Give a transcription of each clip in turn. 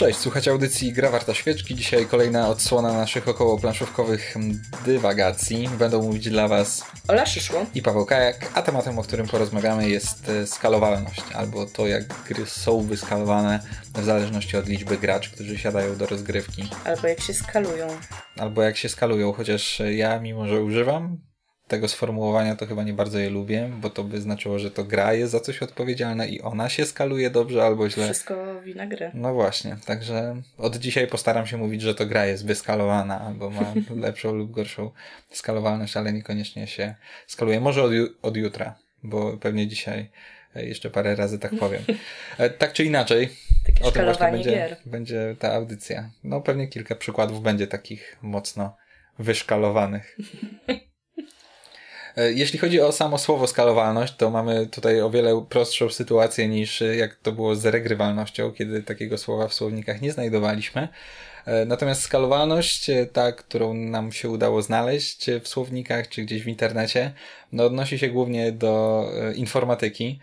Cześć, słuchajcie audycji Gra Warta Świeczki. Dzisiaj kolejna odsłona naszych około planszówkowych dywagacji. Będą mówić dla Was Ola Szyszło i Paweł Kajak, a tematem, o którym porozmawiamy jest e, skalowalność, albo to jak gry są wyskalowane w zależności od liczby graczy, którzy siadają do rozgrywki. Albo jak się skalują. Albo jak się skalują, chociaż ja mimo, że używam tego sformułowania to chyba nie bardzo je lubię, bo to by znaczyło, że to gra jest za coś odpowiedzialna i ona się skaluje dobrze albo źle. Wszystko wina gry. No właśnie, także od dzisiaj postaram się mówić, że to gra jest wyskalowana albo ma lepszą lub gorszą skalowalność, ale niekoniecznie się skaluje. Może od, ju- od jutra, bo pewnie dzisiaj e, jeszcze parę razy tak powiem. E, Tak czy inaczej, Takie o tym właśnie będzie, gier. będzie ta audycja. No pewnie kilka przykładów będzie takich mocno wyszkalowanych. E, Jeśli chodzi o samo słowo skalowalność, to mamy tutaj o wiele prostszą sytuację niż e, jak to było z regrywalnością, kiedy takiego słowa w słownikach nie znajdowaliśmy. E, Natomiast skalowalność, ta, którą nam się udało znaleźć w słownikach czy gdzieś w internecie, no odnosi się głównie do informatyki.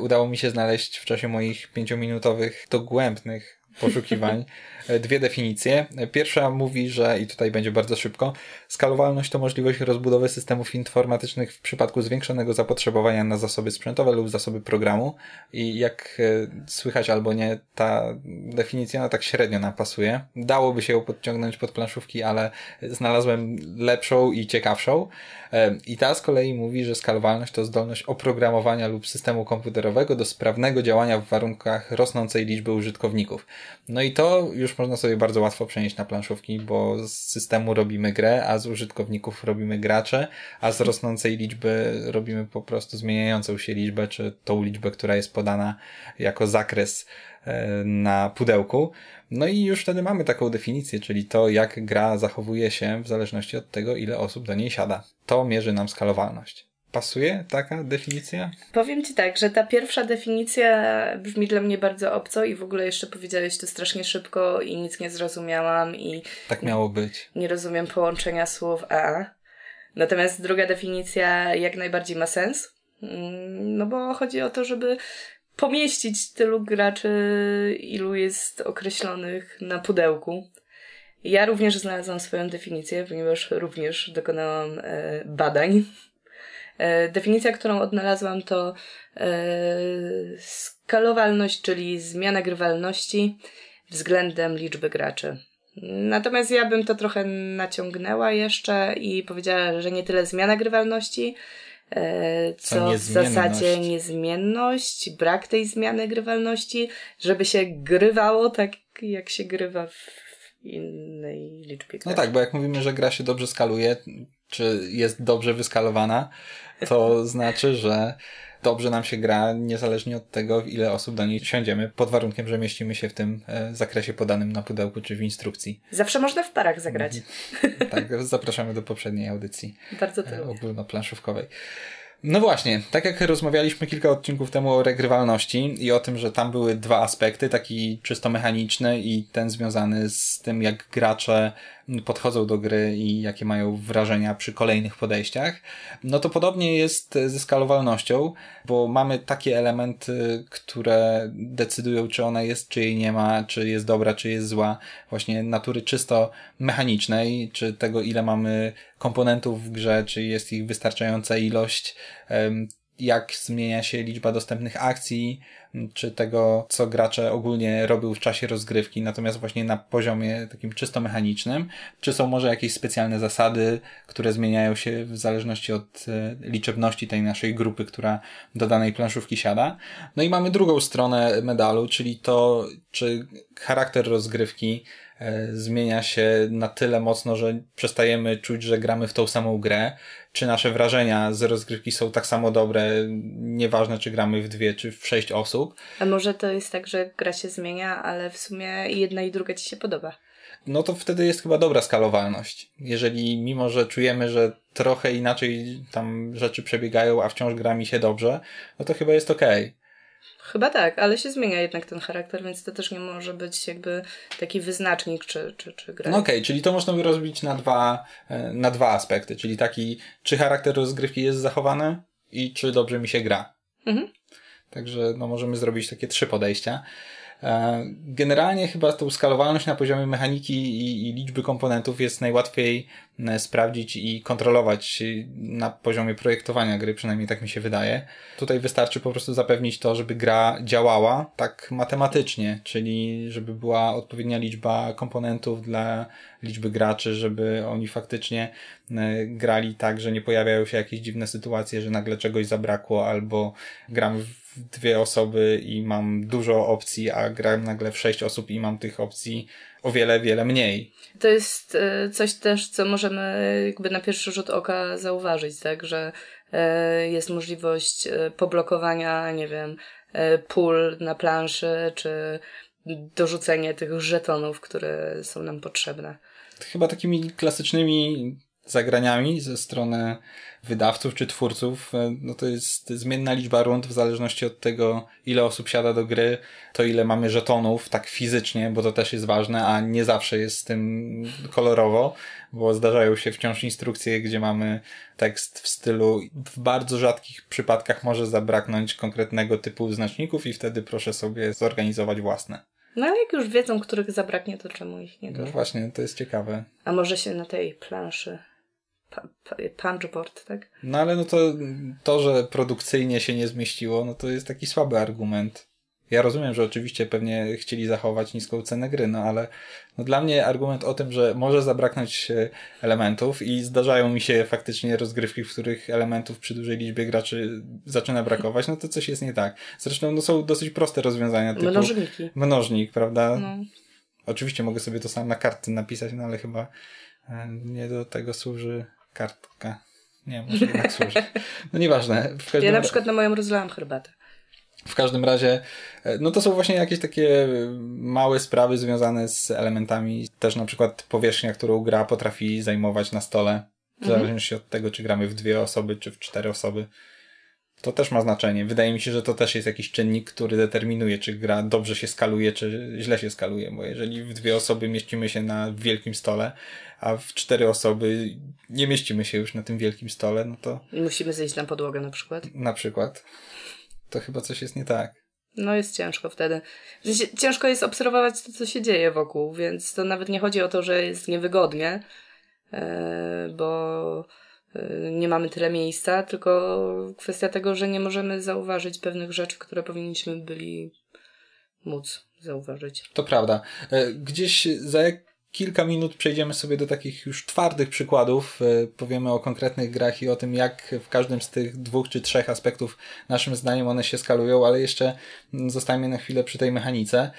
Udało mi się znaleźć w czasie moich pięciominutowych, dogłębnych poszukiwań e, dwie definicje. Pierwsza mówi, że, i tutaj będzie bardzo szybko, skalowalność to możliwość rozbudowy systemów informatycznych w przypadku zwiększonego zapotrzebowania na zasoby sprzętowe lub zasoby programu. I jak e, słychać albo nie, ta definicja no, tak średnio nam pasuje. Dałoby się ją podciągnąć pod planszówki, ale znalazłem lepszą i ciekawszą. E, I ta z kolei mówi, że skalowalność to zdolność oprogramowania lub systemu komputerowego do sprawnego działania w warunkach rosnącej liczby użytkowników. No i to już można sobie bardzo łatwo przenieść na planszówki, bo z systemu robimy grę, a z użytkowników robimy gracze, a z rosnącej liczby robimy po prostu zmieniającą się liczbę, czy tą liczbę, która jest podana jako zakres e, na pudełku. No i już wtedy mamy taką definicję, czyli to, jak gra zachowuje się w zależności od tego, ile osób do niej siada. To mierzy nam skalowalność. Pasuje taka definicja? Powiem Ci tak, że ta pierwsza definicja brzmi dla mnie bardzo obco i w ogóle jeszcze powiedziałeś to strasznie szybko i nic nie zrozumiałam i Tak miało być. nie rozumiem połączenia słów a. Natomiast druga definicja jak najbardziej ma sens. Mm, No bo chodzi o to, żeby pomieścić tylu graczy, ilu jest określonych na pudełku. Ja również znalazłam swoją definicję, ponieważ również dokonałam e, badań. E, definicja, którą odnalazłam, to e, skalowalność, czyli zmiana grywalności względem liczby graczy. Natomiast ja bym to trochę naciągnęła jeszcze i powiedziała, że nie tyle zmiana grywalności, e, Co w zasadzie niezmienność, brak tej zmiany grywalności, żeby się grywało tak, jak się grywa w innej liczbie graczy. No tak, bo jak mówimy, że gra się dobrze skaluje, czy jest dobrze wyskalowana, to znaczy, że dobrze nam się gra niezależnie od tego, ile osób do niej siądziemy, pod warunkiem, że mieścimy się w tym e, zakresie podanym na pudełku czy w instrukcji. Zawsze można w parach zagrać. Tak, zapraszamy do poprzedniej audycji Bardzo e, lubię. ogólnoplanszówkowej. No właśnie, tak jak rozmawialiśmy kilka odcinków temu o regrywalności i o tym, że tam były dwa aspekty, taki czysto mechaniczny i ten związany z tym, jak gracze podchodzą do gry i jakie mają wrażenia przy kolejnych podejściach, no to podobnie jest ze skalowalnością, bo mamy takie elementy, które decydują, czy ona jest, czy jej nie ma, czy jest dobra, czy jest zła, właśnie natury czysto mechanicznej, czy tego, ile mamy komponentów w grze, czy jest ich wystarczająca ilość, jak zmienia się liczba dostępnych akcji, czy tego, co gracze ogólnie robią w czasie rozgrywki, natomiast właśnie na poziomie takim czysto mechanicznym, czy są może jakieś specjalne zasady, które zmieniają się w zależności od e, liczebności tej naszej grupy, która do danej planszówki siada. No i mamy drugą stronę medalu, czyli to, czy charakter rozgrywki e, zmienia się na tyle mocno, że przestajemy czuć, że gramy w tą samą grę, czy nasze wrażenia z rozgrywki są tak samo dobre, nieważne czy gramy w dwie czy w sześć osób. A może to jest tak, że gra się zmienia, ale w sumie jedna i druga ci się podoba. no to wtedy jest chyba dobra skalowalność. Jeżeli mimo, że czujemy, że trochę inaczej tam rzeczy przebiegają, a wciąż gra mi się dobrze, no to chyba jest okej. Chyba tak, ale się zmienia jednak ten charakter, więc to też nie może być jakby taki wyznacznik, czy, czy, czy gra. No okej, czyli to można by rozbić na dwa, e, na dwa aspekty, czyli taki, czy charakter rozgrywki jest zachowany i czy dobrze mi się gra. Mhm. Także no, możemy zrobić takie trzy podejścia. E, generalnie chyba tą skalowalność na poziomie mechaniki i, i liczby komponentów jest najłatwiej e, sprawdzić i kontrolować na poziomie projektowania gry, przynajmniej tak mi się wydaje. Tutaj wystarczy po prostu zapewnić to, żeby gra działała tak matematycznie, czyli żeby była odpowiednia liczba komponentów dla liczby graczy, żeby oni faktycznie e, grali tak, że nie pojawiają się jakieś dziwne sytuacje, że nagle czegoś zabrakło albo gramy w dwie osoby i mam dużo opcji, a gram nagle w sześć osób i mam tych opcji o wiele, wiele mniej. To jest e, coś też, co możemy jakby na pierwszy rzut oka zauważyć, tak, że e, jest możliwość e, poblokowania, nie wiem, pól na planszy, czy dorzucenie tych żetonów, które są nam potrzebne. Chyba takimi klasycznymi zagraniami ze strony wydawców czy twórców, e, no to jest zmienna liczba rund w zależności od tego, ile osób siada do gry, to ile mamy żetonów, tak fizycznie, bo to też jest ważne, a nie zawsze jest z tym kolorowo, bo zdarzają się wciąż instrukcje, gdzie mamy tekst w stylu, w bardzo rzadkich przypadkach może zabraknąć konkretnego typu znaczników i wtedy proszę sobie zorganizować własne. No ale jak już wiedzą, których zabraknie, to czemu ich nie No właśnie, to jest ciekawe. A może się na tej planszy punchboard, tak? No ale no to, to, że produkcyjnie się nie zmieściło, no to jest taki słaby argument. Ja rozumiem, że oczywiście pewnie chcieli zachować niską cenę gry, no ale no dla mnie argument o tym, że może zabraknąć elementów i zdarzają mi się faktycznie rozgrywki, w których elementów przy dużej liczbie graczy zaczyna brakować, no to coś jest nie tak. Zresztą no są dosyć proste rozwiązania typu Mnożniki. Mnożnik, prawda? No. Oczywiście mogę sobie to sam na kartce napisać, no ale chyba e, nie do tego służy kartka. Nie, może jednak służy. No nieważne. ja na przykład na moją rozlałam herbatę. W każdym razie, e, no to są właśnie jakieś takie małe sprawy związane z elementami. Też na przykład powierzchnia, którą gra potrafi zajmować na stole. W mhm. zależności od tego, czy gramy w dwie osoby, czy w cztery osoby. To też ma znaczenie. Wydaje mi się, że to też jest jakiś czynnik, który determinuje, czy gra dobrze się skaluje, czy źle się skaluje. Bo jeżeli w dwie osoby mieścimy się na wielkim stole, a w cztery osoby nie mieścimy się już na tym wielkim stole, no to... Musimy zejść na podłogę na przykład. Na przykład. To chyba coś jest nie tak. No jest ciężko wtedy. Ciężko jest obserwować to, co się dzieje wokół, więc to nawet nie chodzi o to, że jest niewygodnie, e, bo nie mamy tyle miejsca, tylko kwestia tego, że nie możemy zauważyć pewnych rzeczy, które powinniśmy byli móc zauważyć. To prawda. E, gdzieś za kilka minut przejdziemy sobie do takich już twardych przykładów. E, powiemy o konkretnych grach i o tym, jak w każdym z tych dwóch czy trzech aspektów naszym zdaniem one się skalują, ale jeszcze zostańmy na chwilę przy tej mechanice.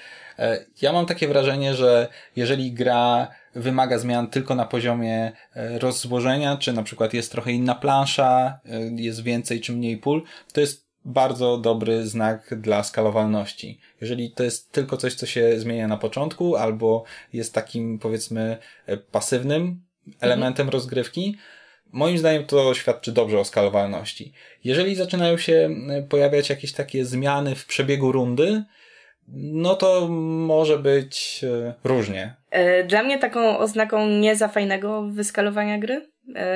Ja mam takie wrażenie, że jeżeli gra wymaga zmian tylko na poziomie e, rozłożenia, czy na przykład jest trochę inna plansza, jest więcej czy mniej pól, to jest bardzo dobry znak dla skalowalności. Jeżeli to jest tylko coś, co się zmienia na początku, albo jest takim, powiedzmy, e, pasywnym elementem mhm. rozgrywki, moim zdaniem to świadczy dobrze o skalowalności. Jeżeli zaczynają się e, pojawiać jakieś takie zmiany w przebiegu rundy, no to może być e, różnie. Dla mnie taką oznaką niezafajnego wyskalowania gry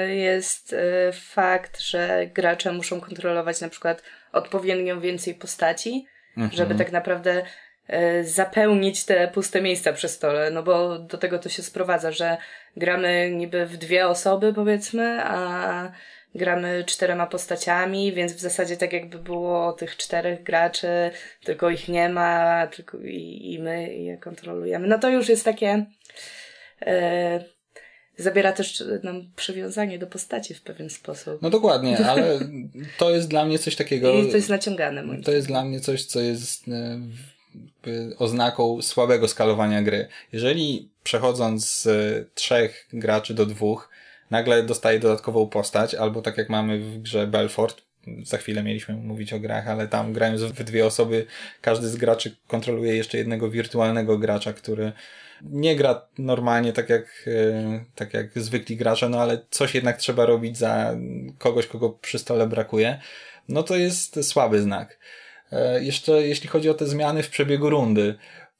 jest fakt, że gracze muszą kontrolować na przykład odpowiednio więcej postaci, mhm. żeby tak naprawdę e, zapełnić te puste miejsca przy stole, no bo do tego to się sprowadza, że gramy niby w dwie osoby powiedzmy, a gramy czterema postaciami, więc w zasadzie tak jakby było tych czterech graczy, tylko ich nie ma, tylko i, i my je kontrolujemy. No to już jest takie e, zabiera też nam przywiązanie do postaci w pewien sposób. No dokładnie, ale to jest dla mnie coś takiego. I to jest naciągane. Moim to jest dla mnie coś, co jest e, oznaką słabego skalowania gry. Jeżeli przechodząc z trzech graczy do dwóch, nagle dostaje dodatkową postać, albo tak jak mamy w grze Belfort, za chwilę mieliśmy mówić o grach, ale tam grając w dwie osoby, każdy z graczy kontroluje jeszcze jednego wirtualnego gracza, który nie gra normalnie tak jak, e, tak jak zwykli gracze, no ale coś jednak trzeba robić za kogoś, kogo przy stole brakuje, no to jest słaby znak. E, jeszcze jeśli chodzi o te zmiany w przebiegu rundy,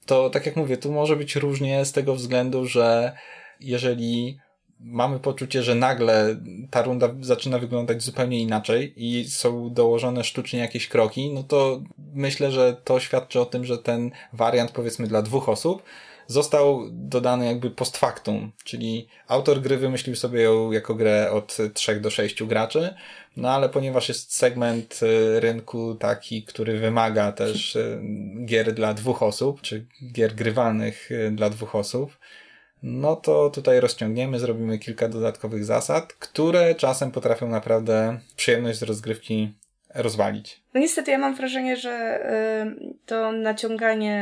to tak jak mówię, tu może być różnie z tego względu, że jeżeli mamy poczucie, że nagle ta runda zaczyna wyglądać zupełnie inaczej i są dołożone sztucznie jakieś kroki, no to myślę, że to świadczy o tym, że ten wariant powiedzmy dla dwóch osób został dodany jakby post factum, czyli autor gry wymyślił sobie ją jako grę od 3 do 6 graczy, no ale ponieważ jest segment y, rynku taki, który wymaga też y, gier dla dwóch osób, czy gier grywalnych y, dla dwóch osób, no to tutaj rozciągniemy, zrobimy kilka dodatkowych zasad, które czasem potrafią naprawdę przyjemność z rozgrywki rozwalić. No niestety ja mam wrażenie, że y, to naciąganie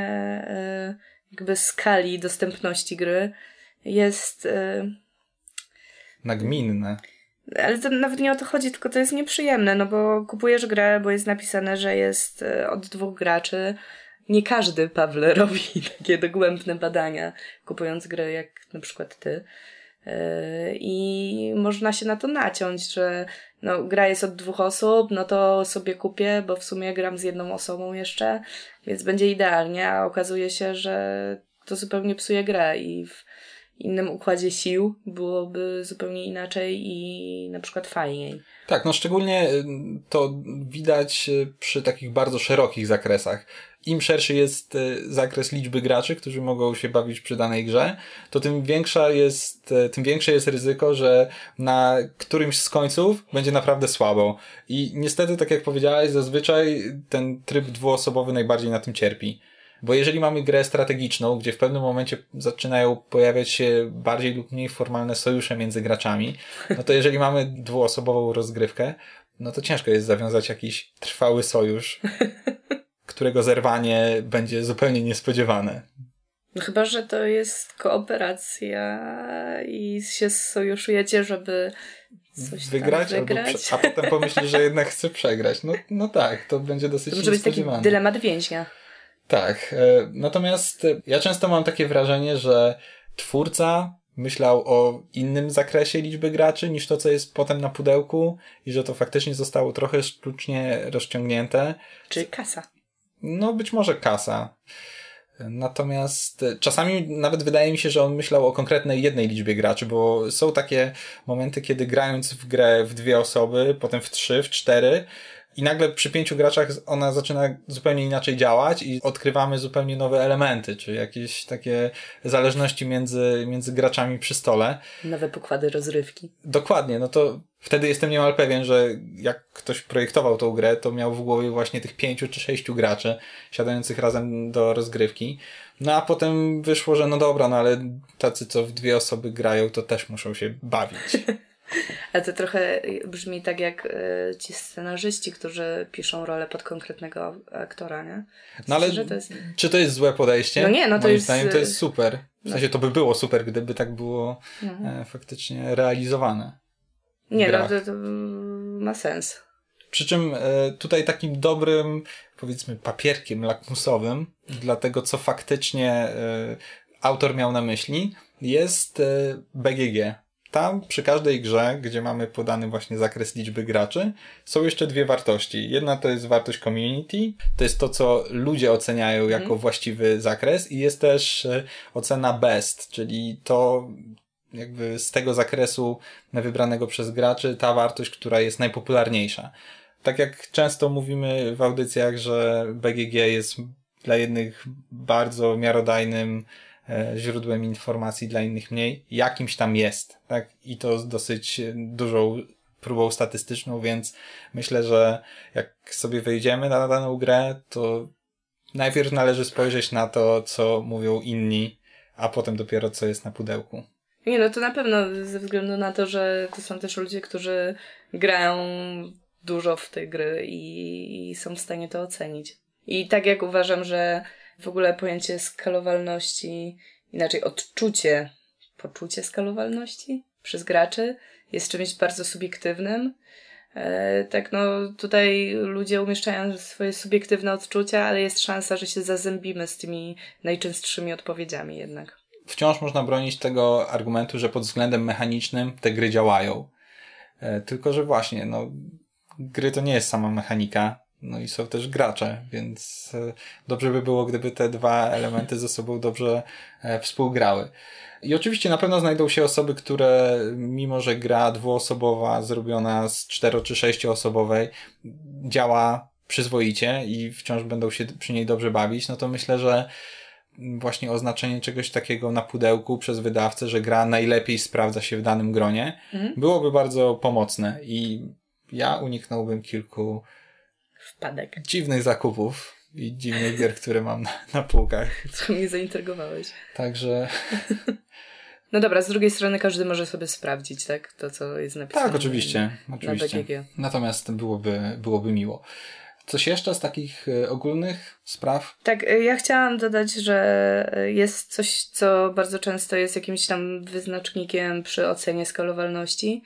y, jakby skali dostępności gry jest. Yy... Nagminne. Ale to nawet nie o to chodzi, tylko to jest nieprzyjemne, no bo kupujesz grę, bo jest napisane, że jest y, od dwóch graczy. Nie każdy, Pawle, robi takie dogłębne badania, kupując grę jak na przykład ty. Y, I można się na to naciąć, że no, gra jest od dwóch osób, no to sobie kupię, bo w sumie gram z jedną osobą jeszcze, więc będzie idealnie, a okazuje się, że to zupełnie psuje grę i w innym układzie sił byłoby zupełnie inaczej i na przykład fajniej. Tak, no szczególnie y, to widać y, przy takich bardzo szerokich zakresach. Im szerszy jest y, zakres liczby graczy, którzy mogą się bawić przy danej grze, to tym większa jest, tym większe jest ryzyko, że na którymś z końców będzie naprawdę słabo. I niestety, tak jak powiedziałeś, zazwyczaj ten tryb dwuosobowy najbardziej na tym cierpi. Bo jeżeli mamy grę strategiczną, gdzie w pewnym momencie zaczynają pojawiać się bardziej lub mniej formalne sojusze między graczami, no to jeżeli mamy dwuosobową rozgrywkę, no to ciężko jest zawiązać jakiś trwały sojusz, którego zerwanie będzie zupełnie niespodziewane. No chyba, że to jest kooperacja i się sojuszujecie, żeby coś wygrać, wygrać. Albo a potem pomyślisz, że jednak chce przegrać. No, no tak, to będzie dosyć To może być taki dylemat więźnia. Tak. E, natomiast ja często mam takie wrażenie, że twórca myślał o innym zakresie liczby graczy niż to, co jest potem na pudełku i że to faktycznie zostało trochę sztucznie rozciągnięte. Czyli kasa. No, być może kasa. Natomiast czasami nawet wydaje mi się, że on myślał o konkretnej jednej liczbie graczy, bo są takie momenty, kiedy grając w grę w dwie osoby, potem w trzy, w cztery, i nagle przy pięciu graczach ona zaczyna zupełnie inaczej działać i odkrywamy zupełnie nowe elementy, czy jakieś takie zależności między, między graczami przy stole. Nowe pokłady rozrywki. Dokładnie, no to wtedy jestem niemal pewien, że jak ktoś projektował tą grę, to miał w głowie właśnie tych pięciu czy sześciu graczy siadających razem do rozgrywki. No a potem wyszło, że no dobra, no ale tacy, co w dwie osoby grają, to też muszą się bawić. Ale to trochę brzmi tak jak y, ci scenarzyści, którzy piszą rolę pod konkretnego aktora, nie? no ale to jest... czy to jest złe podejście? No nie, no to Moim jest... zdaniem to jest super. W sensie to by było super, gdyby tak było mhm. e, faktycznie realizowane. Nie, no to, to ma sens. Przy czym e, tutaj takim dobrym, powiedzmy, papierkiem lakmusowym dla tego, co faktycznie e, autor miał na myśli, jest e, BGG tam przy każdej grze, gdzie mamy podany właśnie zakres liczby graczy, są jeszcze dwie wartości. Jedna to jest wartość community, to jest to, co ludzie oceniają jako mm. właściwy zakres i jest też e, ocena best, czyli to jakby z tego zakresu wybranego przez graczy ta wartość, która jest najpopularniejsza. Tak jak często mówimy w audycjach, że BGG jest dla jednych bardzo miarodajnym źródłem informacji dla innych mniej, jakimś tam jest, tak? I to z dosyć dużą próbą statystyczną, więc myślę, że jak sobie wejdziemy na daną grę, to najpierw należy spojrzeć na to, co mówią inni, a potem dopiero co jest na pudełku. Nie, no to na pewno ze względu na to, że to są też ludzie, którzy grają dużo w te gry i, i są w stanie to ocenić. I tak jak uważam, że w ogóle pojęcie skalowalności, inaczej odczucie, poczucie skalowalności przez graczy jest czymś bardzo subiektywnym. E, tak, no tutaj ludzie umieszczają swoje subiektywne odczucia, ale jest szansa, że się zazębimy z tymi najczęstszymi odpowiedziami jednak. Wciąż można bronić tego argumentu, że pod względem mechanicznym te gry działają. E, tylko, że właśnie, no, gry to nie jest sama mechanika no i są też gracze, więc e, dobrze by było, gdyby te dwa elementy ze sobą dobrze e, współgrały. I oczywiście na pewno znajdą się osoby, które mimo, że gra dwuosobowa zrobiona z cztero czy sześcioosobowej działa przyzwoicie i wciąż będą się przy niej dobrze bawić, no to myślę, że właśnie oznaczenie czegoś takiego na pudełku przez wydawcę, że gra najlepiej sprawdza się w danym gronie, mhm. byłoby bardzo pomocne i ja uniknąłbym kilku wpadek. Dziwnych zakupów i dziwnych gier, które mam na, na półkach. Co mnie zaintrygowałeś. Także. No dobra, z drugiej strony każdy może sobie sprawdzić, tak? To, co jest napisane. Tak, oczywiście. oczywiście. BGG. Natomiast byłoby, byłoby miło. Coś jeszcze z takich e, ogólnych spraw? Tak, e, ja chciałam dodać, że jest coś, co bardzo często jest jakimś tam wyznacznikiem przy ocenie skalowalności,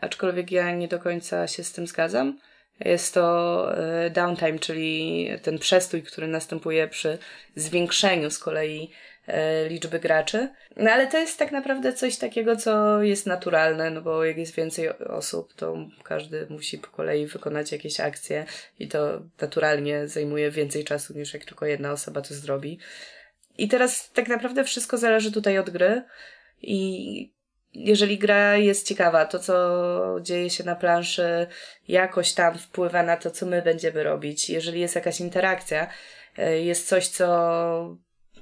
aczkolwiek ja nie do końca się z tym zgadzam. Jest to e, downtime, czyli ten przestój, który następuje przy zwiększeniu z kolei e, liczby graczy. No ale to jest tak naprawdę coś takiego, co jest naturalne, no bo jak jest więcej osób, to każdy musi po kolei wykonać jakieś akcje i to naturalnie zajmuje więcej czasu niż jak tylko jedna osoba to zrobi. I teraz tak naprawdę wszystko zależy tutaj od gry i jeżeli gra jest ciekawa, to co dzieje się na planszy jakoś tam wpływa na to, co my będziemy robić. Jeżeli jest jakaś interakcja, e, jest coś, co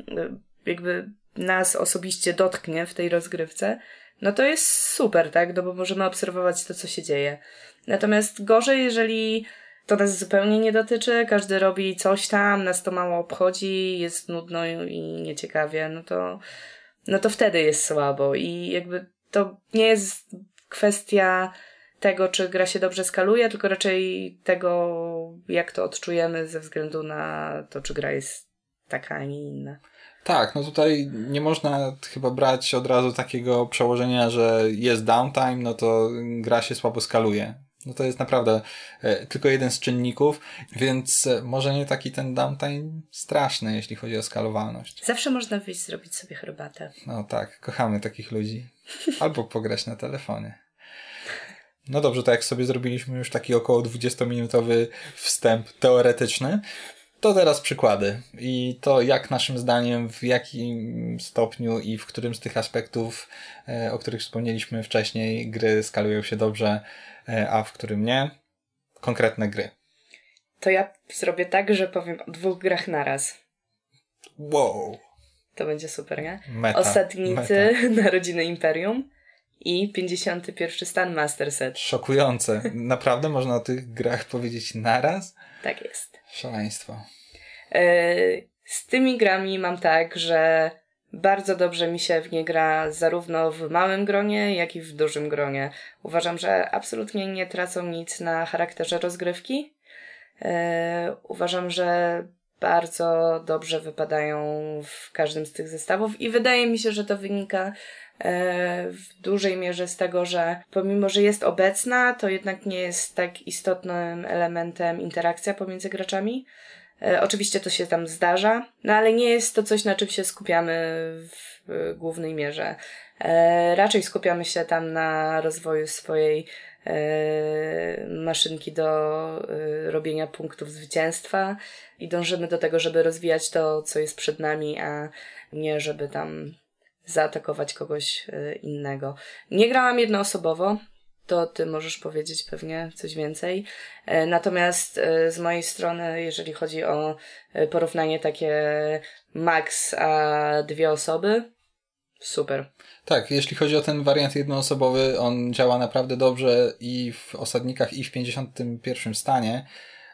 e, jakby nas osobiście dotknie w tej rozgrywce, no to jest super, tak? No bo możemy obserwować to, co się dzieje. Natomiast gorzej, jeżeli to nas zupełnie nie dotyczy, każdy robi coś tam, nas to mało obchodzi, jest nudno i nieciekawie, no to, no to wtedy jest słabo i jakby to nie jest kwestia tego, czy gra się dobrze skaluje, tylko raczej tego, jak to odczujemy ze względu na to, czy gra jest taka, a nie inna. Tak, no tutaj nie można chyba brać od razu takiego przełożenia, że jest downtime, no to gra się słabo skaluje. No to jest naprawdę e, tylko jeden z czynników, więc e, może nie taki ten downtime straszny, jeśli chodzi o skalowalność. Zawsze można wyjść zrobić sobie herbatę. No tak, kochamy takich ludzi. Albo pograć na telefonie. No dobrze, to jak sobie zrobiliśmy już taki około 20-minutowy wstęp teoretyczny, to teraz przykłady. I to jak naszym zdaniem, w jakim stopniu i w którym z tych aspektów, e, o których wspomnieliśmy wcześniej, gry skalują się dobrze, e, a w którym nie. Konkretne gry. To ja zrobię tak, że powiem o dwóch grach naraz. Wow. To będzie super, nie? Meta. Osadnicy Meta. Narodziny Imperium i 51 stan Master Set. Szokujące. Naprawdę można o tych grach powiedzieć naraz? Tak jest. Szaleństwo. E, z tymi grami mam tak, że bardzo dobrze mi się w nie gra zarówno w małym gronie, jak i w dużym gronie. Uważam, że absolutnie nie tracą nic na charakterze rozgrywki. E, uważam, że bardzo dobrze wypadają w każdym z tych zestawów i wydaje mi się, że to wynika w dużej mierze z tego, że pomimo, że jest obecna, to jednak nie jest tak istotnym elementem interakcja pomiędzy graczami. E, oczywiście to się tam zdarza, no ale nie jest to coś, na czym się skupiamy w głównej mierze. E, raczej skupiamy się tam na rozwoju swojej E, maszynki do e, robienia punktów zwycięstwa i dążymy do tego, żeby rozwijać to, co jest przed nami, a nie żeby tam zaatakować kogoś e, innego. Nie grałam jednoosobowo, to ty możesz powiedzieć pewnie coś więcej. Natomiast z mojej strony, jeżeli chodzi o porównanie takie max a dwie osoby, super. Tak, jeśli chodzi o ten wariant jednoosobowy, on działa naprawdę dobrze i w osadnikach, i w 51 stanie.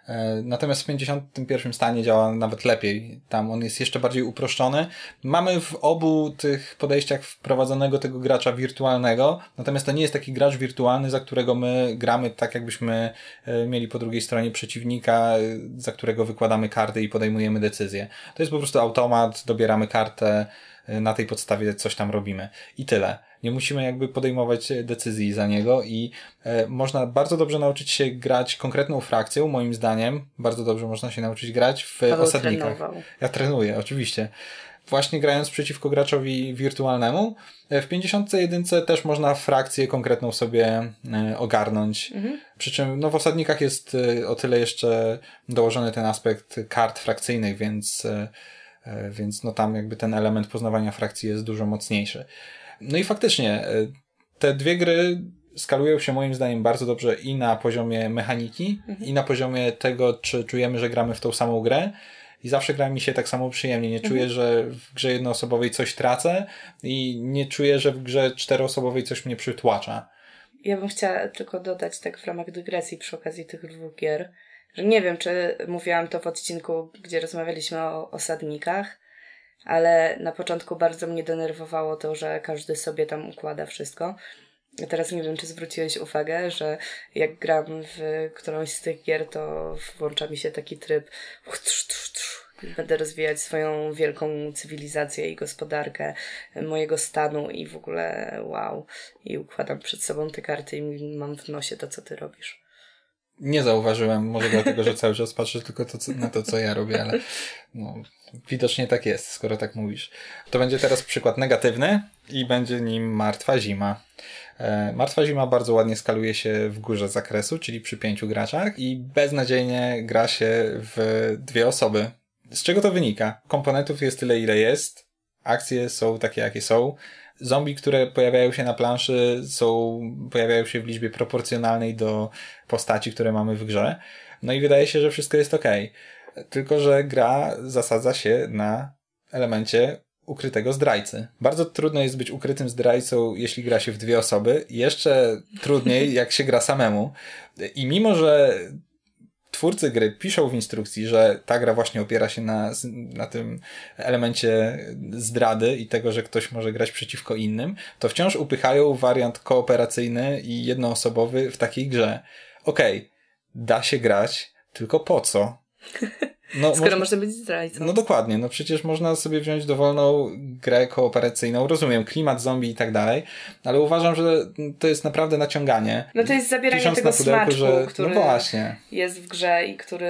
E, natomiast w 51 stanie działa nawet lepiej. Tam on jest jeszcze bardziej uproszczony. Mamy w obu tych podejściach wprowadzonego tego gracza wirtualnego, natomiast to nie jest taki gracz wirtualny, za którego my gramy tak, jakbyśmy e, mieli po drugiej stronie przeciwnika, e, za którego wykładamy karty i podejmujemy decyzje. To jest po prostu automat, dobieramy kartę, na tej podstawie coś tam robimy. I tyle. Nie musimy jakby podejmować decyzji za niego i e, można bardzo dobrze nauczyć się grać konkretną frakcją, moim zdaniem. Bardzo dobrze można się nauczyć grać w Paweł osadnikach. Trenował. Ja trenuję, oczywiście. właśnie grając przeciwko graczowi wirtualnemu. E, w 51 też można frakcję konkretną sobie ogarnąć. Mhm. Przy czym no, w osadnikach jest o tyle jeszcze dołożony ten aspekt kart frakcyjnych, więc, więc no tam jakby ten element poznawania frakcji jest dużo mocniejszy. No i faktycznie te dwie gry skalują się moim zdaniem bardzo dobrze i na poziomie mechaniki, mhm. i na poziomie tego, czy czujemy, że gramy w tą samą grę. I zawsze gra mi się tak samo przyjemnie. Nie czuję, mhm. że w grze jednoosobowej coś tracę i nie czuję, że w grze czteroosobowej coś mnie przytłacza. Ja bym chciała tylko dodać tak w ramach dygresji przy okazji tych dwóch gier, nie wiem, czy mówiłam to w odcinku, gdzie rozmawialiśmy o osadnikach, ale na początku bardzo mnie denerwowało to, że każdy sobie tam układa wszystko. Teraz nie wiem, czy zwróciłeś uwagę, że jak gram w którąś z tych gier, to włącza mi się taki tryb będę rozwijać swoją wielką cywilizację i gospodarkę mojego stanu i w ogóle wow. I układam przed sobą te karty i mam w nosie to, co ty robisz. Nie zauważyłem, może dlatego, że cały czas patrzę tylko to, co, na to, co ja robię, ale no, widocznie tak jest, skoro tak mówisz. To będzie teraz przykład negatywny i będzie nim martwa zima. E, martwa zima bardzo ładnie skaluje się w górze zakresu, czyli przy pięciu graczach i beznadziejnie gra się w dwie osoby. Z czego to wynika? Komponentów jest tyle, ile jest, akcje są takie, jakie są. Zombie, które pojawiają się na planszy, są, pojawiają się w liczbie proporcjonalnej do postaci, które mamy w grze. No i wydaje się, że wszystko jest ok. Tylko, że gra zasadza się na elemencie ukrytego zdrajcy. Bardzo trudno jest być ukrytym zdrajcą, jeśli gra się w dwie osoby. Jeszcze trudniej, jak się gra samemu. I mimo, że twórcy gry piszą w instrukcji, że ta gra właśnie opiera się na, na tym elemencie zdrady i tego, że ktoś może grać przeciwko innym, to wciąż upychają wariant kooperacyjny i jednoosobowy w takiej grze. Okej, okay, da się grać, tylko po co? No, Skoro można, być zdrajcą. No dokładnie, no przecież można sobie wziąć dowolną grę kooperacyjną, rozumiem, klimat zombie i tak dalej, ale uważam, że to jest naprawdę naciąganie. No to jest zabieranie tego pudełku, smaczku, że... No który no właśnie. jest w grze i który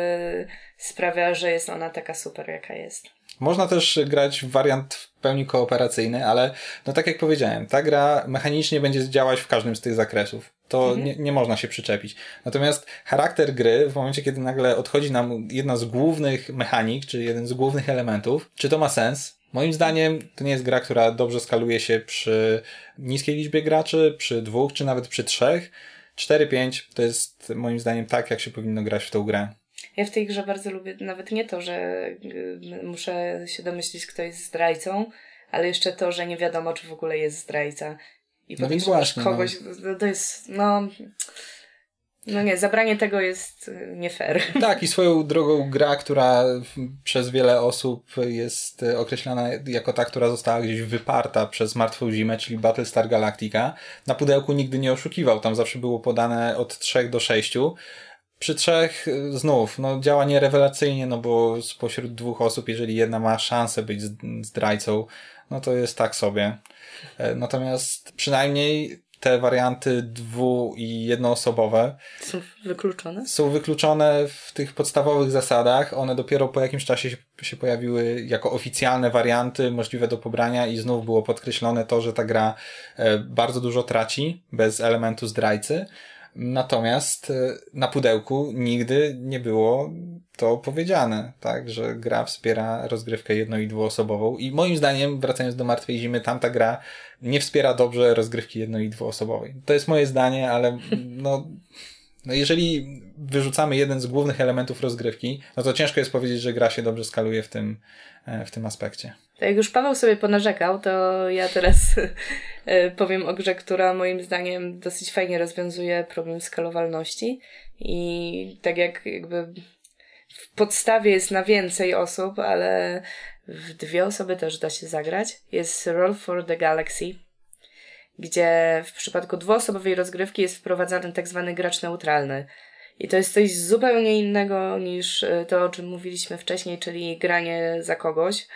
sprawia, że jest ona taka super, jaka jest. Można też grać w wariant w pełni kooperacyjny, ale no tak jak powiedziałem, ta gra mechanicznie będzie działać w każdym z tych zakresów. To mhm. nie, nie można się przyczepić. Natomiast charakter gry, w momencie, kiedy nagle odchodzi nam jedna z głównych mechanik, czy jeden z głównych elementów, czy to ma sens? Moim zdaniem to nie jest gra, która dobrze skaluje się przy niskiej liczbie graczy, przy dwóch, czy nawet przy trzech. 4-5 to jest moim zdaniem tak, jak się powinno grać w tą grę. Ja w tej grze bardzo lubię nawet nie to, że y, muszę się domyślić, kto jest zdrajcą, ale jeszcze to, że nie wiadomo, czy w ogóle jest zdrajca. I no właśnie, kogoś, no. to jest, no... No nie, zabranie tego jest y, nie fair. Tak, i swoją drogą gra, która przez wiele osób jest określana jako ta, która została gdzieś wyparta przez martwą zimę, czyli Battlestar Galactica. Na pudełku nigdy nie oszukiwał, tam zawsze było podane od 3 do 6. Przy trzech y, znów, no działa nierewelacyjnie, no bo spośród dwóch osób, jeżeli jedna ma szansę być zdrajcą, no to jest tak sobie. E, natomiast przynajmniej te warianty dwu- i jednoosobowe są wykluczone? Są wykluczone w tych podstawowych zasadach. One dopiero po jakimś czasie się, się pojawiły jako oficjalne warianty możliwe do pobrania i znów było podkreślone to, że ta gra e, bardzo dużo traci bez elementu zdrajcy. Natomiast e, na pudełku nigdy nie było to powiedziane, tak, że gra wspiera rozgrywkę jedno- i dwuosobową i moim zdaniem, wracając do Martwej Zimy, tamta gra nie wspiera dobrze rozgrywki jedno- i dwuosobowej. To jest moje zdanie, ale no, no jeżeli wyrzucamy jeden z głównych elementów rozgrywki, no to ciężko jest powiedzieć, że gra się dobrze skaluje w tym, e, w tym aspekcie. Tak jak już Paweł sobie ponarzekał, to ja teraz e, powiem o grze, która moim zdaniem dosyć fajnie rozwiązuje problem skalowalności i tak jak jakby w podstawie jest na więcej osób, ale w dwie osoby też da się zagrać. Jest Roll for the Galaxy, gdzie w przypadku dwuosobowej rozgrywki jest wprowadzany tak zwany gracz neutralny. I to jest coś zupełnie innego niż e, to, o czym mówiliśmy wcześniej, czyli granie za kogoś.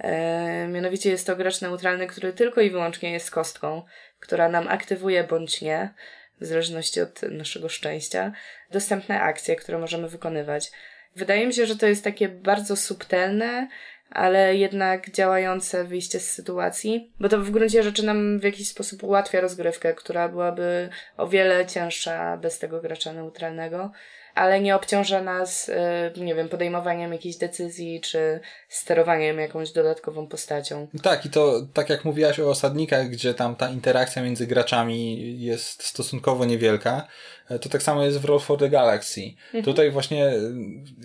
E, mianowicie jest to gracz neutralny, który tylko i wyłącznie jest kostką, która nam aktywuje bądź nie, w zależności od naszego szczęścia, dostępne akcje, które możemy wykonywać. Wydaje mi się, że to jest takie bardzo subtelne, ale jednak działające wyjście z sytuacji, bo to w gruncie rzeczy nam w jakiś sposób ułatwia rozgrywkę, która byłaby o wiele cięższa bez tego gracza neutralnego ale nie obciąża nas, y, nie wiem, podejmowaniem jakichś decyzji, czy sterowaniem jakąś dodatkową postacią. Tak, i to tak jak mówiłaś o osadnikach, gdzie tam ta interakcja między graczami jest stosunkowo niewielka, to tak samo jest w Roll for the Galaxy. Mhm. Tutaj właśnie e,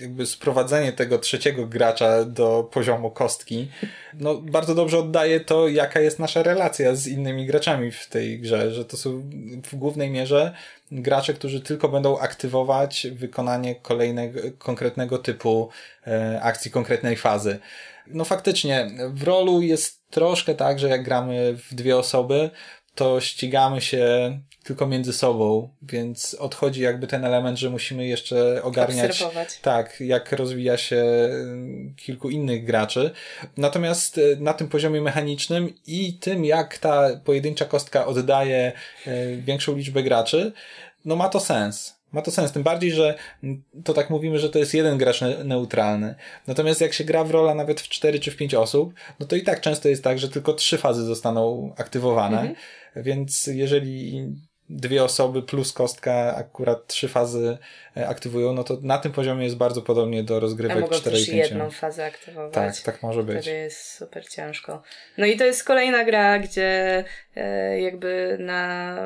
jakby sprowadzenie tego trzeciego gracza do poziomu kostki, no bardzo dobrze oddaje to, jaka jest nasza relacja z innymi graczami w tej grze, że to są w głównej mierze gracze, którzy tylko będą aktywować wykonanie kolejnego, konkretnego typu e, akcji, konkretnej fazy. No faktycznie, w rolu jest troszkę tak, że jak gramy w dwie osoby, to ścigamy się tylko między sobą, więc odchodzi jakby ten element, że musimy jeszcze ogarniać Obserwować. tak, jak rozwija się mm, kilku innych graczy. Natomiast e, na tym poziomie mechanicznym i tym, jak ta pojedyncza kostka oddaje e, większą liczbę graczy, no ma to sens. Ma to sens, tym bardziej, że to tak mówimy, że to jest jeden gracz neutralny. Natomiast jak się gra w rola nawet w 4 czy w 5 osób, no to i tak często jest tak, że tylko trzy fazy zostaną aktywowane. Mhm. Więc jeżeli dwie osoby plus kostka akurat trzy fazy e, aktywują, no to na tym poziomie jest bardzo podobnie do rozgrywek 4 i 5. jedną fazę aktywować. Tak, tak może być. Wtedy jest super ciężko. No i to jest kolejna gra, gdzie e, jakby na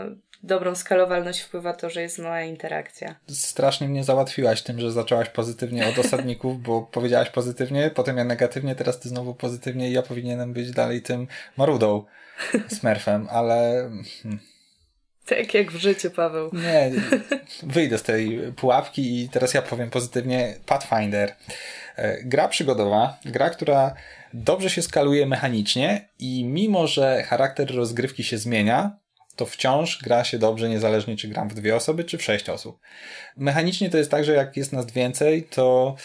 dobrą skalowalność wpływa to, że jest mała interakcja. Strasznie mnie załatwiłaś tym, że zaczęłaś pozytywnie od osadników, bo powiedziałaś pozytywnie, potem ja negatywnie, teraz ty znowu pozytywnie i ja powinienem być dalej tym marudą, smurfem, ale... Tak jak w życiu, Paweł. Nie, wyjdę z tej pułapki i teraz ja powiem pozytywnie Pathfinder. E, gra przygodowa, gra, która dobrze się skaluje mechanicznie i mimo, że charakter rozgrywki się zmienia, to wciąż gra się dobrze, niezależnie czy gram w dwie osoby, czy w sześć osób. Mechanicznie to jest tak, że jak jest nas więcej, to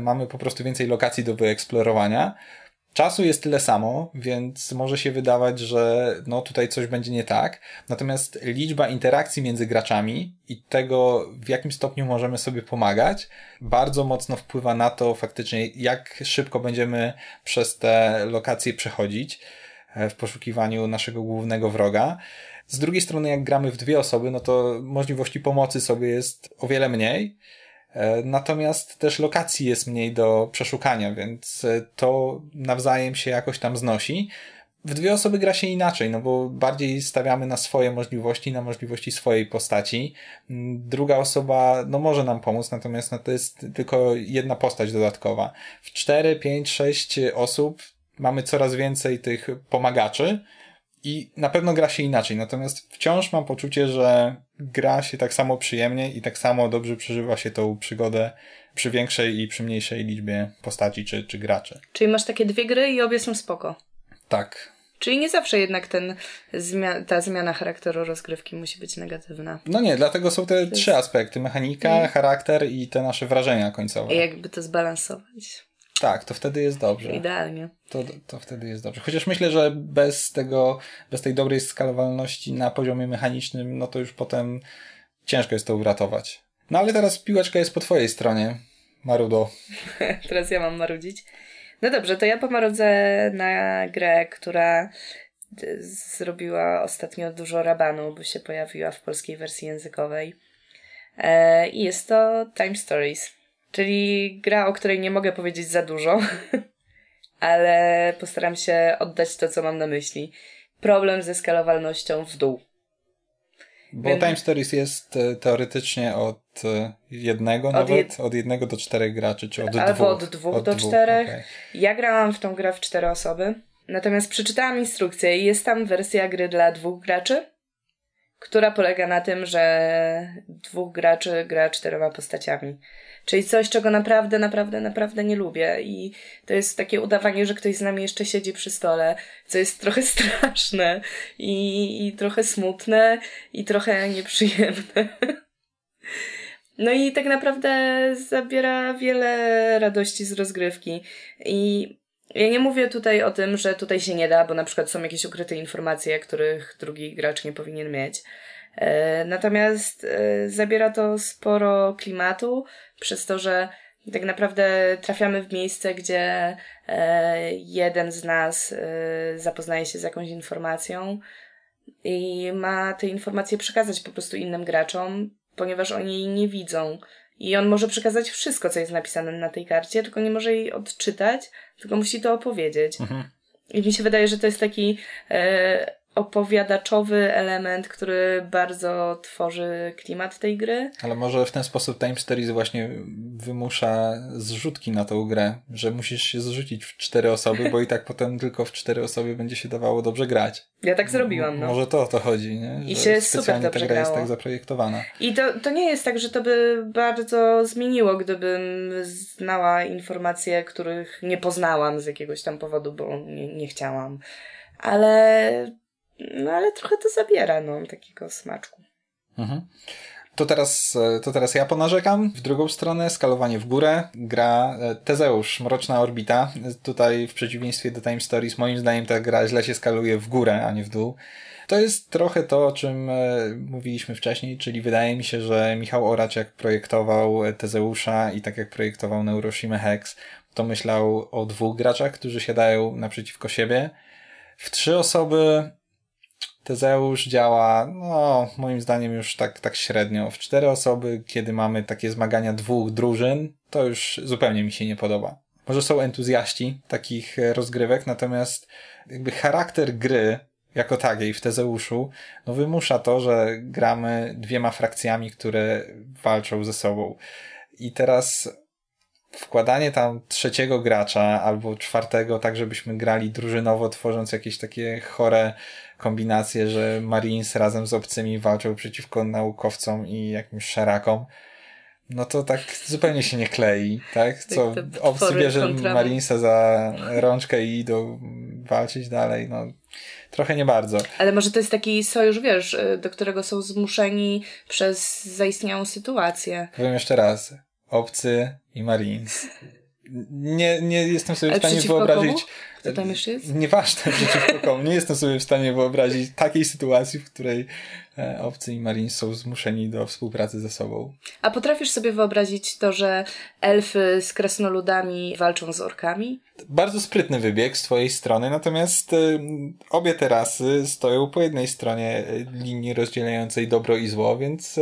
mamy po prostu więcej lokacji do wyeksplorowania. Czasu jest tyle samo, więc może się wydawać, że no tutaj coś będzie nie tak. Natomiast liczba interakcji między graczami i tego, w jakim stopniu możemy sobie pomagać, bardzo mocno wpływa na to faktycznie, jak szybko będziemy przez te lokacje przechodzić e, w poszukiwaniu naszego głównego wroga. Z drugiej strony, jak gramy w dwie osoby, no to możliwości pomocy sobie jest o wiele mniej. E, natomiast też lokacji jest mniej do przeszukania, więc e, to nawzajem się jakoś tam znosi. W dwie osoby gra się inaczej, no bo bardziej stawiamy na swoje możliwości, na możliwości swojej postaci. Mm, druga osoba, no może nam pomóc, natomiast no to jest tylko jedna postać dodatkowa. W cztery, pięć, sześć osób mamy coraz więcej tych pomagaczy, i na pewno gra się inaczej, natomiast wciąż mam poczucie, że gra się tak samo przyjemnie i tak samo dobrze przeżywa się tą przygodę przy większej i przy mniejszej liczbie postaci czy, czy graczy. Czyli masz takie dwie gry i obie są spoko. Tak. Czyli nie zawsze jednak ten ta zmiana charakteru rozgrywki musi być negatywna. No nie, dlatego są te trzy aspekty: mechanika, mm. charakter i te nasze wrażenia końcowe. I jakby to zbalansować. Tak, to wtedy jest dobrze. Idealnie. To, to wtedy jest dobrze. Chociaż myślę, że bez tego, bez tej dobrej skalowalności na poziomie mechanicznym, no to już potem ciężko jest to uratować. No ale teraz piłeczka jest po twojej stronie, Marudo. teraz ja mam marudzić. No dobrze, to ja pomarudzę na grę, która zrobiła ostatnio dużo rabanu, bo się pojawiła w polskiej wersji językowej. E, I jest to Time Stories. Czyli gra, o której nie mogę powiedzieć za dużo, ale postaram się oddać to, co mam na myśli. Problem ze skalowalnością w dół. Bo Więc... Time Stories jest e, teoretycznie od e, jednego od nawet, od jednego do czterech graczy, czy od Albo dwóch? od dwóch od do dwóch, czterech. Okay. Ja grałam w tą grę w cztery osoby, natomiast przeczytałam instrukcję i jest tam wersja gry dla dwóch graczy, która polega na tym, że dwóch graczy gra czterema postaciami. Czyli coś, czego naprawdę, naprawdę, naprawdę nie lubię. I to jest takie udawanie, że ktoś z nami jeszcze siedzi przy stole, co jest trochę straszne i, i trochę smutne i trochę nieprzyjemne. No i tak naprawdę zabiera wiele radości z rozgrywki. I ja nie mówię tutaj o tym, że tutaj się nie da, bo na przykład są jakieś ukryte informacje, których drugi gracz nie powinien mieć. E, natomiast e, zabiera to sporo klimatu, przez to, że Tak naprawdę trafiamy w miejsce, gdzie e, jeden z nas zapoznaje się z jakąś informacją i ma te informacje przekazać po prostu innym graczom, ponieważ oni jej nie widzą. I on może przekazać wszystko, co jest napisane na tej karcie, tylko nie może jej odczytać, tylko musi to opowiedzieć. Mhm. I mi się wydaje, że to jest taki e, opowiadaczowy element, który bardzo tworzy klimat tej gry. Ale może w ten sposób Time Stories właśnie wymusza zrzutki na tą grę, że musisz się zrzucić w cztery osoby, bo i tak potem tylko w cztery osoby będzie się dawało dobrze grać. Ja tak zrobiłam, no. Może to o to chodzi, nie? I Że się super dobrze ta gra jest tak zaprojektowana. I to, to nie jest tak, że to by bardzo zmieniło, gdybym znała informacje, których nie poznałam z jakiegoś tam powodu, bo nie, nie chciałam. Ale, no ale trochę to zabiera, no, takiego smaczku. Mhm. To teraz, e, to teraz ja ponarzekam. W drugą stronę, skalowanie w górę, gra e, Tezeusz, Mroczna Orbita. Tutaj w przeciwieństwie do Time Stories, moim zdaniem ta gra źle się skaluje w górę, a nie w dół. To jest trochę to, o czym e, mówiliśmy wcześniej, czyli wydaje mi się, że Michał Oracz jak projektował Tezeusza i tak jak projektował Neuroshima Hex, to myślał o dwóch graczach, którzy siadają naprzeciwko siebie. W trzy osoby Tezeusz działa, no, moim zdaniem już tak, tak średnio. W cztery osoby, kiedy mamy takie zmagania dwóch drużyn, to już zupełnie mi się nie podoba. Może są entuzjaści takich e, rozgrywek, natomiast jakby charakter gry jako takiej w Tezeuszu, no wymusza to, że gramy dwiema frakcjami, które walczą ze sobą. I teraz wkładanie tam trzeciego gracza albo czwartego, tak żebyśmy grali drużynowo, tworząc jakieś takie chore kombinacje, że Marines razem z obcymi walczą przeciwko naukowcom i jakimś szerakom, no to tak zupełnie się nie klei, tak? Co Tak, te obcy bierze Marinesa za rączkę i idą walczyć dalej, no trochę nie bardzo. Ale może to jest taki sojusz, wiesz, y, do którego są zmuszeni przez zaistniałą sytuację. Powiem jeszcze raz. Obcy i Marines. Nie, nie jestem sobie Ale w stanie wyobrazić. komu? Co tam jeszcze jest? Nieważne przeciwko komu. Nie jestem sobie w stanie wyobrazić takiej sytuacji, w której e, obcy i Marines są zmuszeni do współpracy ze sobą. A potrafisz sobie wyobrazić to, że elfy z krasnoludami walczą z orkami? Bardzo sprytny wybieg z twojej strony, natomiast e, obie te rasy stoją po jednej stronie e, linii rozdzielającej dobro i zło, więc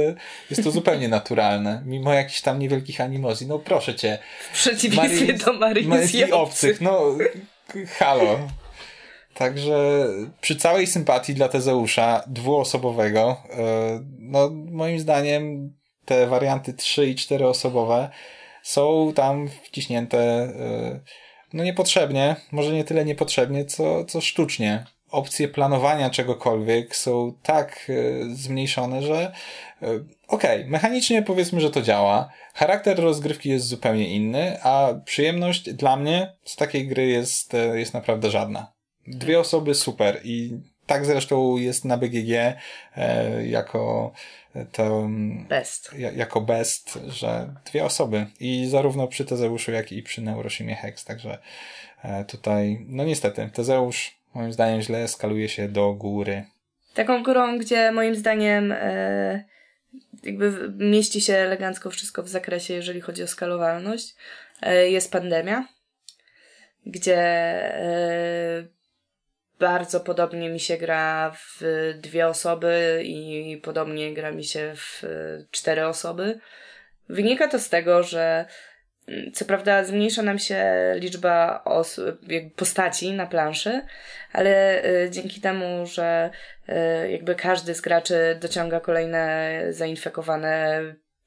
jest to zupełnie naturalne. Mimo jakichś tam niewielkich animozji. No proszę cię. W przeciwieństwie Marines- do Marines i obcych. No, halo. Także przy całej sympatii dla Tezeusza dwuosobowego, e, no moim zdaniem te warianty trzy i czteroosobowe są tam wciśnięte e, no niepotrzebnie, może nie tyle niepotrzebnie, co, co sztucznie. Opcje planowania czegokolwiek są tak e, zmniejszone, że e, okej, mechanicznie powiedzmy, że to działa. Charakter rozgrywki jest zupełnie inny, a przyjemność dla mnie z takiej gry jest, e, jest naprawdę żadna. Dwie osoby super i tak zresztą jest na BGG e, jako to, Best. ja- jako best, że dwie osoby i zarówno przy Tezeuszu, jak i przy Neuroshimie Hex, także e, tutaj, no niestety, Tezeusz moim zdaniem źle skaluje się do góry. Taką grą, gdzie moim zdaniem e, jakby mieści się elegancko wszystko w zakresie, jeżeli chodzi o skalowalność, e, jest pandemia, gdzie e, bardzo podobnie mi się gra w dwie osoby i podobnie gra mi się w e, cztery osoby. Wynika to z tego, że co prawda zmniejsza nam się liczba osób, postaci na planszy, ale y, dzięki temu, że y, jakby każdy z graczy dociąga kolejne zainfekowane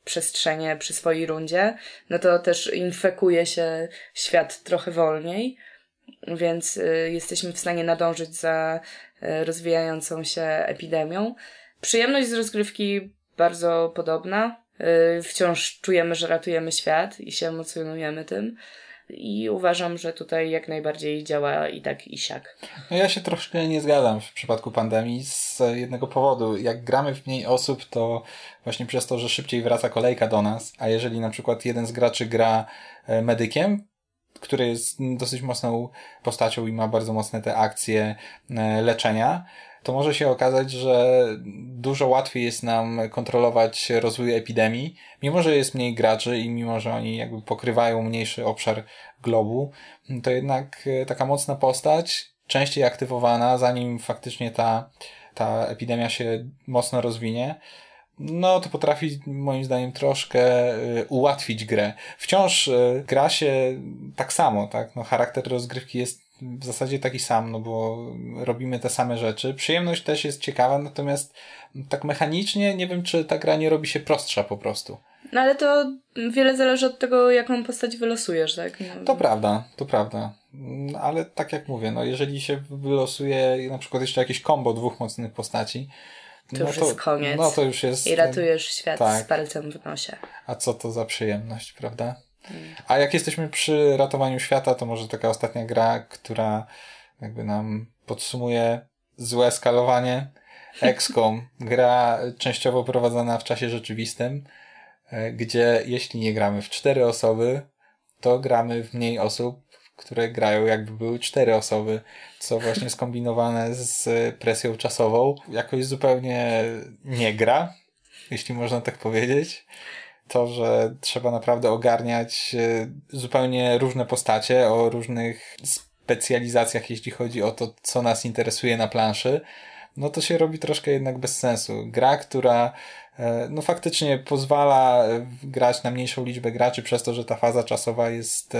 przestrzenie przy swojej rundzie, no to też infekuje się świat trochę wolniej, więc y, jesteśmy w stanie nadążyć za rozwijającą się epidemią. Przyjemność z rozgrywki bardzo podobna. Y, Wciąż czujemy, że ratujemy świat i się emocjonujemy tym. I uważam, że tutaj jak najbardziej działa i tak, i siak. No ja się troszkę nie zgadzam w przypadku pandemii z jednego powodu. Jak gramy w mniej osób, to właśnie przez to, że szybciej wraca kolejka do nas, a jeżeli na przykład jeden z graczy gra e, medykiem, który jest dosyć mocną postacią i ma bardzo mocne te akcje e, leczenia, to może się okazać, że dużo łatwiej jest nam kontrolować rozwój epidemii, mimo że jest mniej graczy i mimo że oni jakby pokrywają mniejszy obszar globu, to jednak e, taka mocna postać, częściej aktywowana, zanim faktycznie ta, ta epidemia się mocno rozwinie, no to potrafi moim zdaniem troszkę y, ułatwić grę. Wciąż y, gra się tak samo, tak? No, charakter rozgrywki jest w zasadzie taki sam, no bo robimy te same rzeczy. Przyjemność też jest ciekawa, natomiast tak mechanicznie nie wiem, czy ta gra nie robi się prostsza po prostu. No ale to wiele zależy od tego, jaką postać wylosujesz, tak? No. To prawda, to prawda. Ale tak jak mówię, no jeżeli się wylosuje na przykład jeszcze jakieś kombo dwóch mocnych postaci, to no już to, jest koniec. No to już jest. I ratujesz świat tak. z palcem w nosie. A co to za przyjemność, prawda? A jak jesteśmy przy ratowaniu świata, to może taka ostatnia gra, która jakby nam podsumuje złe skalowanie. XCOM, gra częściowo prowadzona w czasie rzeczywistym, e, gdzie jeśli nie gramy w cztery osoby, to gramy w mniej osób, które grają jakby były cztery osoby, co właśnie skombinowane z presją czasową jakoś zupełnie nie gra, jeśli można tak powiedzieć. To, że trzeba naprawdę ogarniać e, zupełnie różne postacie o różnych specjalizacjach, jeśli chodzi o to, co nas interesuje na planszy, no to się robi troszkę jednak bez sensu. Gra, która E, no faktycznie pozwala e, grać na mniejszą liczbę graczy przez to, że ta faza czasowa jest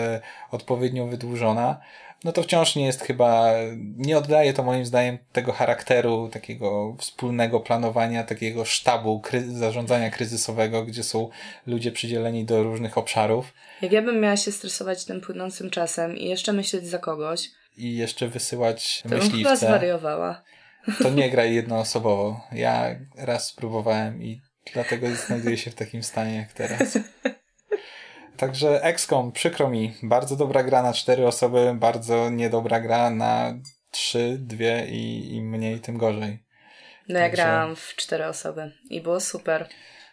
odpowiednio wydłużona, no to wciąż nie jest chyba, nie oddaje to moim zdaniem tego charakteru, takiego wspólnego planowania, takiego sztabu kry zarządzania kryzysowego, gdzie są ludzie przydzieleni do różnych obszarów. Jak ja bym miała się stresować tym płynącym czasem i jeszcze myśleć za kogoś. I jeszcze wysyłać to myśliwce. To chyba zwariowała. To nie graj jednoosobowo. Ja raz spróbowałem i dlatego znajduję się w takim stanie jak teraz. Także XCOM, przykro mi, bardzo dobra gra na cztery osoby, bardzo niedobra gra na trzy, dwie i im mniej, tym gorzej. No ja grałam w cztery osoby i było super.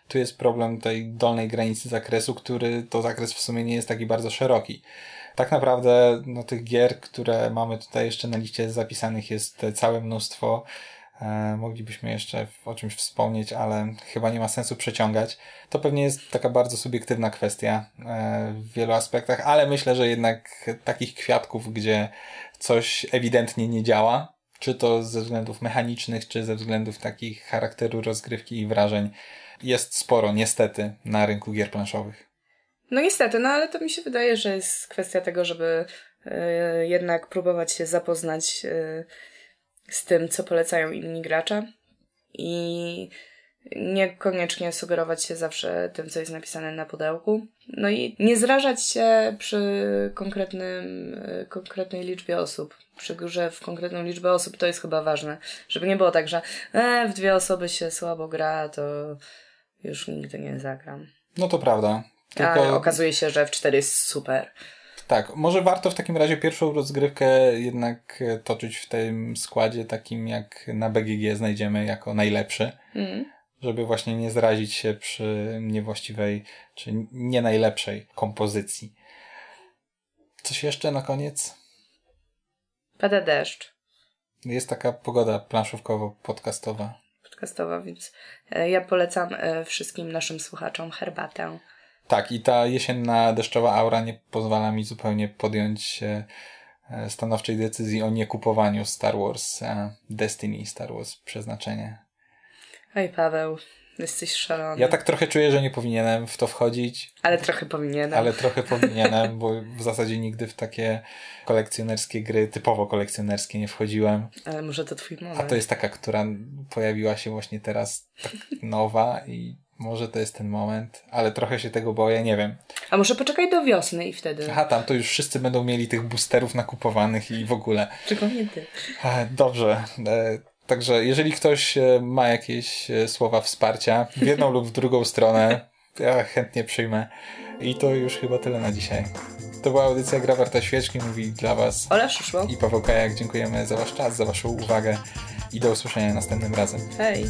Tu jest problem tej dolnej granicy zakresu, który to zakres w sumie nie jest taki bardzo szeroki tak naprawdę no, tych gier, które mamy tutaj jeszcze na liście zapisanych jest całe mnóstwo. E, moglibyśmy jeszcze o czymś wspomnieć, ale chyba nie ma sensu przeciągać. To pewnie jest taka bardzo subiektywna kwestia e, w wielu aspektach, ale myślę, że jednak takich kwiatków, gdzie coś ewidentnie nie działa, czy to ze względów mechanicznych, czy ze względów takich charakteru rozgrywki i wrażeń, jest sporo, niestety, na rynku gier planszowych. No niestety, no ale to mi się wydaje, że jest kwestia tego, żeby y, jednak próbować się zapoznać z tym, co polecają inni gracze i niekoniecznie sugerować się zawsze tym, co jest napisane na pudełku. No i nie zrażać się przy konkretnym, y, konkretnej liczbie osób. Przy grze w konkretną liczbę osób to jest chyba ważne. Żeby nie było tak, że e, w dwie osoby się słabo gra, to już nigdy nie zagram. No to prawda. Tylko... A okazuje się, że w 4 jest super. Tak, może warto w takim razie pierwszą rozgrywkę jednak e, toczyć w tym składzie takim jak na BGG znajdziemy jako najlepszy, mm. żeby właśnie nie zrazić się przy niewłaściwej czy nie najlepszej kompozycji. Coś jeszcze na koniec? Pada deszcz. Jest taka pogoda planszówkowo-podcastowa. Podcastowa, więc e, ja polecam e, wszystkim naszym słuchaczom herbatę. Tak, i ta jesienna deszczowa aura nie pozwala mi zupełnie podjąć e, stanowczej decyzji o niekupowaniu Star Wars e, Destiny, Star Wars Przeznaczenie. Oj, Paweł, jesteś szalony. Ja tak trochę czuję, że nie powinienem w to wchodzić. Ale trochę powinienem. Ale trochę powinienem, bo w zasadzie nigdy w takie kolekcjonerskie gry, typowo kolekcjonerskie nie wchodziłem. Ale może to twój moment. A to jest taka, która pojawiła się właśnie teraz tak nowa i może to jest ten moment, ale trochę się tego boję, nie wiem. A może poczekaj do wiosny i wtedy. Aha, tam to już wszyscy będą mieli tych boosterów nakupowanych i w ogóle. Czego nie ty. Dobrze. E, także jeżeli ktoś e, ma jakieś e, słowa wsparcia w jedną lub w drugą stronę, ja chętnie przyjmę. I to już chyba tyle na dzisiaj. To była audycja Gra Warta Świeczki, mówi dla Was Ola Szyszło i Paweł Kajak. Dziękujemy za Wasz czas, za Waszą uwagę i do usłyszenia następnym razem. Hej!